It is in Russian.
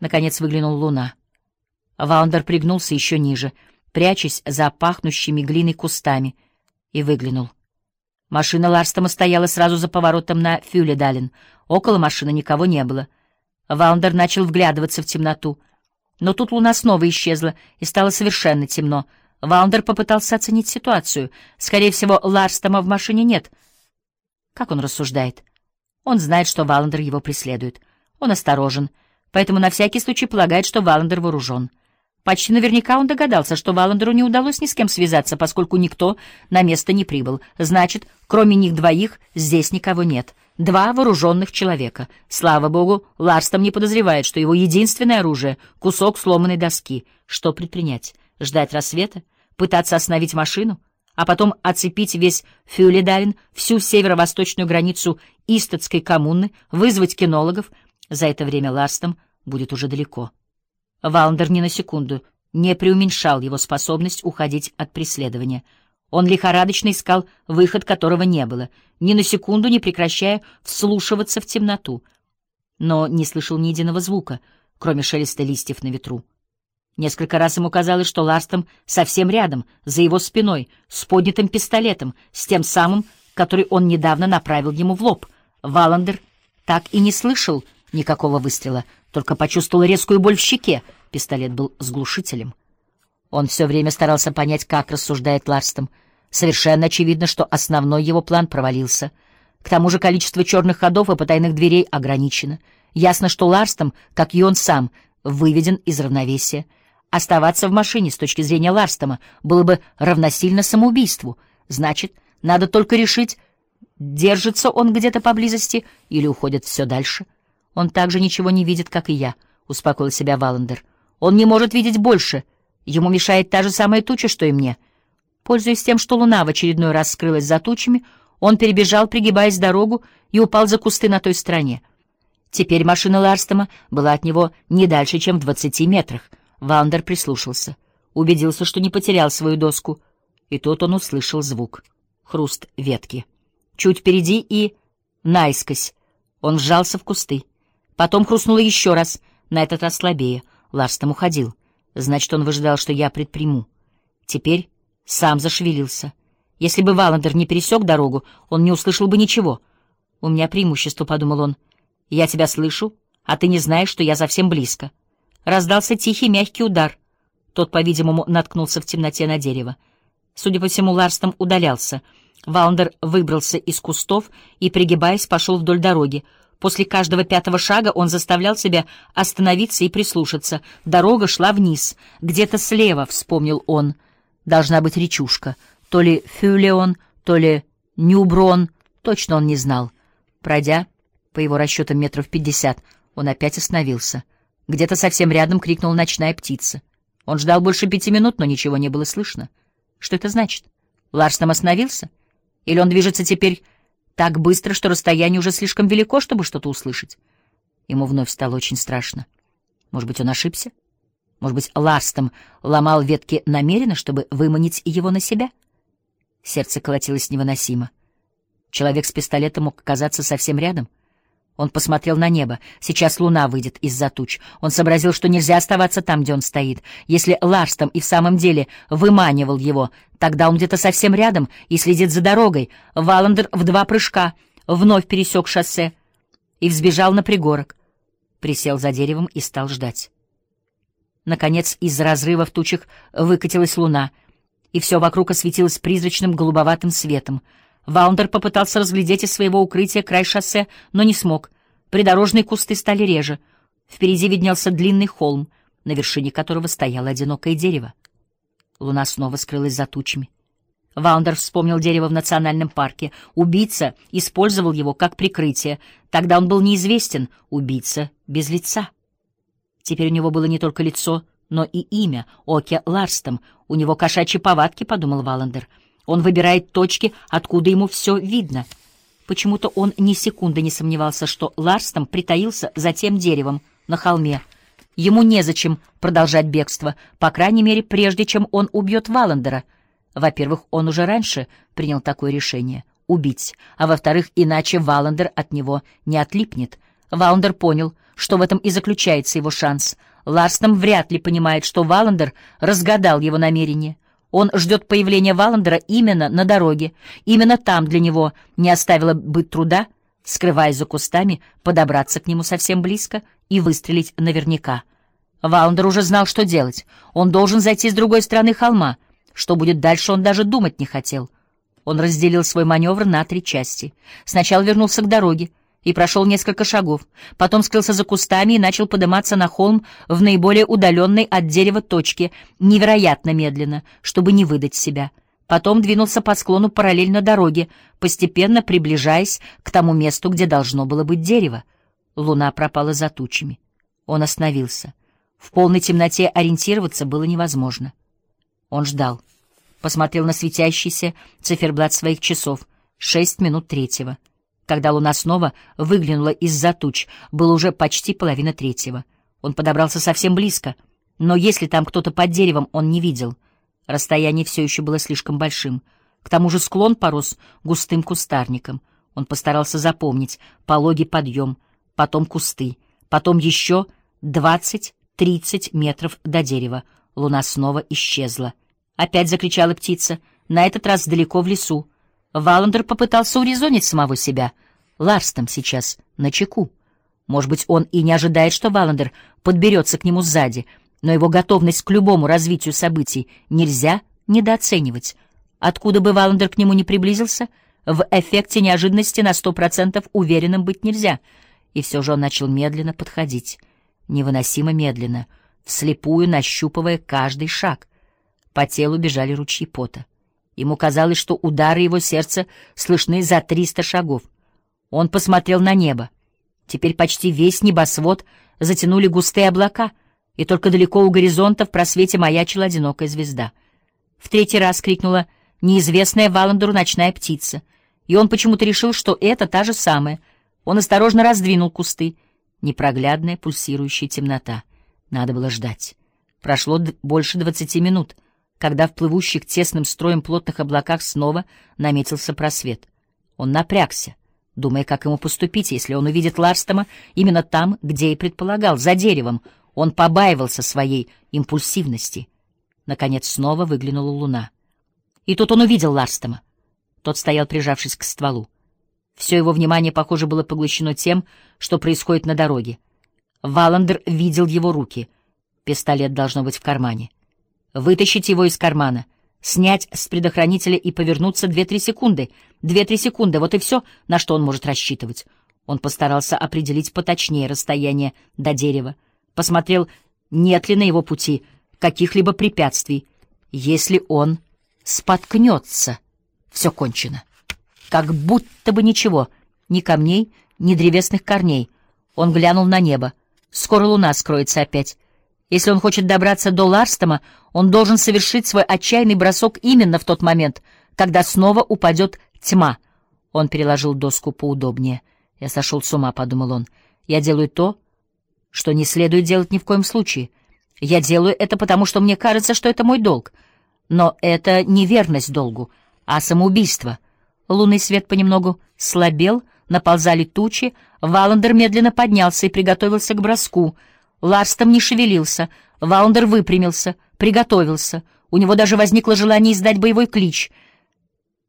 Наконец выглянула луна. Ваундер пригнулся еще ниже, прячась за пахнущими глиной кустами, и выглянул. Машина Ларстома стояла сразу за поворотом на Фюледален. Около машины никого не было. Ваундер начал вглядываться в темноту. Но тут луна снова исчезла, и стало совершенно темно. Ваундер попытался оценить ситуацию. Скорее всего, Ларстома в машине нет. Как он рассуждает? Он знает, что Валандер его преследует. Он осторожен, поэтому на всякий случай полагает, что Валандер вооружен. Почти наверняка он догадался, что Валандеру не удалось ни с кем связаться, поскольку никто на место не прибыл. Значит, кроме них двоих, здесь никого нет. Два вооруженных человека. Слава богу, Ларстом не подозревает, что его единственное оружие — кусок сломанной доски. Что предпринять? Ждать рассвета? Пытаться остановить машину? А потом оцепить весь Фюледален, всю северо-восточную границу Истатской коммуны, вызвать кинологов? За это время Ларстом будет уже далеко. Валандер ни на секунду не преуменьшал его способность уходить от преследования. Он лихорадочно искал выход, которого не было, ни на секунду не прекращая вслушиваться в темноту, но не слышал ни единого звука, кроме шелеста листьев на ветру. Несколько раз ему казалось, что Ларстом совсем рядом, за его спиной, с поднятым пистолетом, с тем самым, который он недавно направил ему в лоб. Валандер так и не слышал никакого выстрела, только почувствовал резкую боль в щеке. Пистолет был с глушителем. Он все время старался понять, как рассуждает Ларстом. Совершенно очевидно, что основной его план провалился. К тому же количество черных ходов и потайных дверей ограничено. Ясно, что Ларстом, как и он сам, выведен из равновесия. Оставаться в машине с точки зрения Ларстома было бы равносильно самоубийству. Значит, надо только решить, держится он где-то поблизости или уходит все дальше. Он также ничего не видит, как и я, — успокоил себя Валандер. Он не может видеть больше. Ему мешает та же самая туча, что и мне. Пользуясь тем, что луна в очередной раз скрылась за тучами, он перебежал, пригибаясь дорогу, и упал за кусты на той стороне. Теперь машина Ларстома была от него не дальше, чем в двадцати метрах. Валандер прислушался, убедился, что не потерял свою доску, и тут он услышал звук. Хруст ветки. Чуть впереди и наискось. Он сжался в кусты. Потом хрустнуло еще раз, на этот раз слабее. Ларстом уходил. Значит, он выжидал, что я предприму. Теперь сам зашевелился. Если бы Валандер не пересек дорогу, он не услышал бы ничего. «У меня преимущество», — подумал он. «Я тебя слышу, а ты не знаешь, что я совсем близко». Раздался тихий мягкий удар. Тот, по-видимому, наткнулся в темноте на дерево. Судя по всему, Ларстом удалялся. Валандер выбрался из кустов и, пригибаясь, пошел вдоль дороги. После каждого пятого шага он заставлял себя остановиться и прислушаться. Дорога шла вниз. Где-то слева, — вспомнил он, — должна быть речушка. То ли Фюлеон, то ли Нюброн, точно он не знал. Пройдя, по его расчетам, метров пятьдесят, он опять остановился. Где-то совсем рядом крикнула ночная птица. Он ждал больше пяти минут, но ничего не было слышно. Что это значит? Ларс там остановился? Или он движется теперь так быстро, что расстояние уже слишком велико, чтобы что-то услышать. Ему вновь стало очень страшно. Может быть, он ошибся? Может быть, Ларстом ломал ветки намеренно, чтобы выманить его на себя? Сердце колотилось невыносимо. Человек с пистолетом мог оказаться совсем рядом — он посмотрел на небо. Сейчас луна выйдет из-за туч. Он сообразил, что нельзя оставаться там, где он стоит. Если Ларстом и в самом деле выманивал его, тогда он где-то совсем рядом и следит за дорогой. Валандер в два прыжка вновь пересек шоссе и взбежал на пригорок. Присел за деревом и стал ждать. Наконец, из разрыва в тучах выкатилась луна, и все вокруг осветилось призрачным голубоватым светом — Ваундер попытался разглядеть из своего укрытия край шоссе, но не смог. Придорожные кусты стали реже. Впереди виднелся длинный холм, на вершине которого стояло одинокое дерево. Луна снова скрылась за тучами. Ваундер вспомнил дерево в национальном парке. Убийца использовал его как прикрытие. Тогда он был неизвестен, убийца без лица. Теперь у него было не только лицо, но и имя — Оке Ларстом. У него кошачьи повадки, — подумал Валандер. — он выбирает точки, откуда ему все видно. Почему-то он ни секунды не сомневался, что Ларстом притаился за тем деревом на холме. Ему незачем продолжать бегство, по крайней мере, прежде чем он убьет Валандера. Во-первых, он уже раньше принял такое решение — убить, а во-вторых, иначе Валандер от него не отлипнет. Валандер понял, что в этом и заключается его шанс. Ларстом вряд ли понимает, что Валандер разгадал его намерение. Он ждет появления Валандера именно на дороге. Именно там для него не оставило бы труда, скрываясь за кустами, подобраться к нему совсем близко и выстрелить наверняка. Валандер уже знал, что делать. Он должен зайти с другой стороны холма. Что будет дальше, он даже думать не хотел. Он разделил свой маневр на три части. Сначала вернулся к дороге и прошел несколько шагов, потом скрылся за кустами и начал подниматься на холм в наиболее удаленной от дерева точке, невероятно медленно, чтобы не выдать себя. Потом двинулся по склону параллельно дороге, постепенно приближаясь к тому месту, где должно было быть дерево. Луна пропала за тучами. Он остановился. В полной темноте ориентироваться было невозможно. Он ждал посмотрел на светящийся циферблат своих часов. Шесть минут третьего. Когда луна снова выглянула из-за туч, было уже почти половина третьего. Он подобрался совсем близко, но если там кто-то под деревом, он не видел. Расстояние все еще было слишком большим. К тому же склон порос густым кустарником. Он постарался запомнить пологий подъем, потом кусты, потом еще двадцать-тридцать метров до дерева. Луна снова исчезла. Опять закричала птица, на этот раз далеко в лесу. Валандер попытался урезонить самого себя. Ларстом сейчас на чеку. Может быть, он и не ожидает, что Валандер подберется к нему сзади, но его готовность к любому развитию событий нельзя недооценивать. Откуда бы Валандер к нему не приблизился, в эффекте неожиданности на сто процентов уверенным быть нельзя. И все же он начал медленно подходить, невыносимо медленно, вслепую нащупывая каждый шаг — по телу бежали ручьи пота. Ему казалось, что удары его сердца слышны за триста шагов. Он посмотрел на небо. Теперь почти весь небосвод затянули густые облака, и только далеко у горизонта в просвете маячила одинокая звезда. В третий раз крикнула неизвестная Валандеру ночная птица, и он почему-то решил, что это та же самая. Он осторожно раздвинул кусты. Непроглядная пульсирующая темнота. Надо было ждать. Прошло больше двадцати минут — когда в плывущих тесным строем плотных облаках снова наметился просвет. Он напрягся, думая, как ему поступить, если он увидит Ларстома именно там, где и предполагал, за деревом. Он побаивался своей импульсивности. Наконец снова выглянула луна. И тут он увидел Ларстома. Тот стоял, прижавшись к стволу. Все его внимание, похоже, было поглощено тем, что происходит на дороге. Валандер видел его руки. Пистолет должно быть в кармане вытащить его из кармана, снять с предохранителя и повернуться две-три секунды. Две-три секунды — вот и все, на что он может рассчитывать. Он постарался определить поточнее расстояние до дерева, посмотрел, нет ли на его пути каких-либо препятствий. Если он споткнется, все кончено. Как будто бы ничего, ни камней, ни древесных корней. Он глянул на небо. Скоро луна скроется опять. Если он хочет добраться до Ларстома, он должен совершить свой отчаянный бросок именно в тот момент, когда снова упадет тьма. Он переложил доску поудобнее. «Я сошел с ума», — подумал он. «Я делаю то, что не следует делать ни в коем случае. Я делаю это потому, что мне кажется, что это мой долг. Но это не верность долгу, а самоубийство». Лунный свет понемногу слабел, наползали тучи, Валандер медленно поднялся и приготовился к броску — Ларстом не шевелился, Ваундер выпрямился, приготовился. У него даже возникло желание издать боевой клич —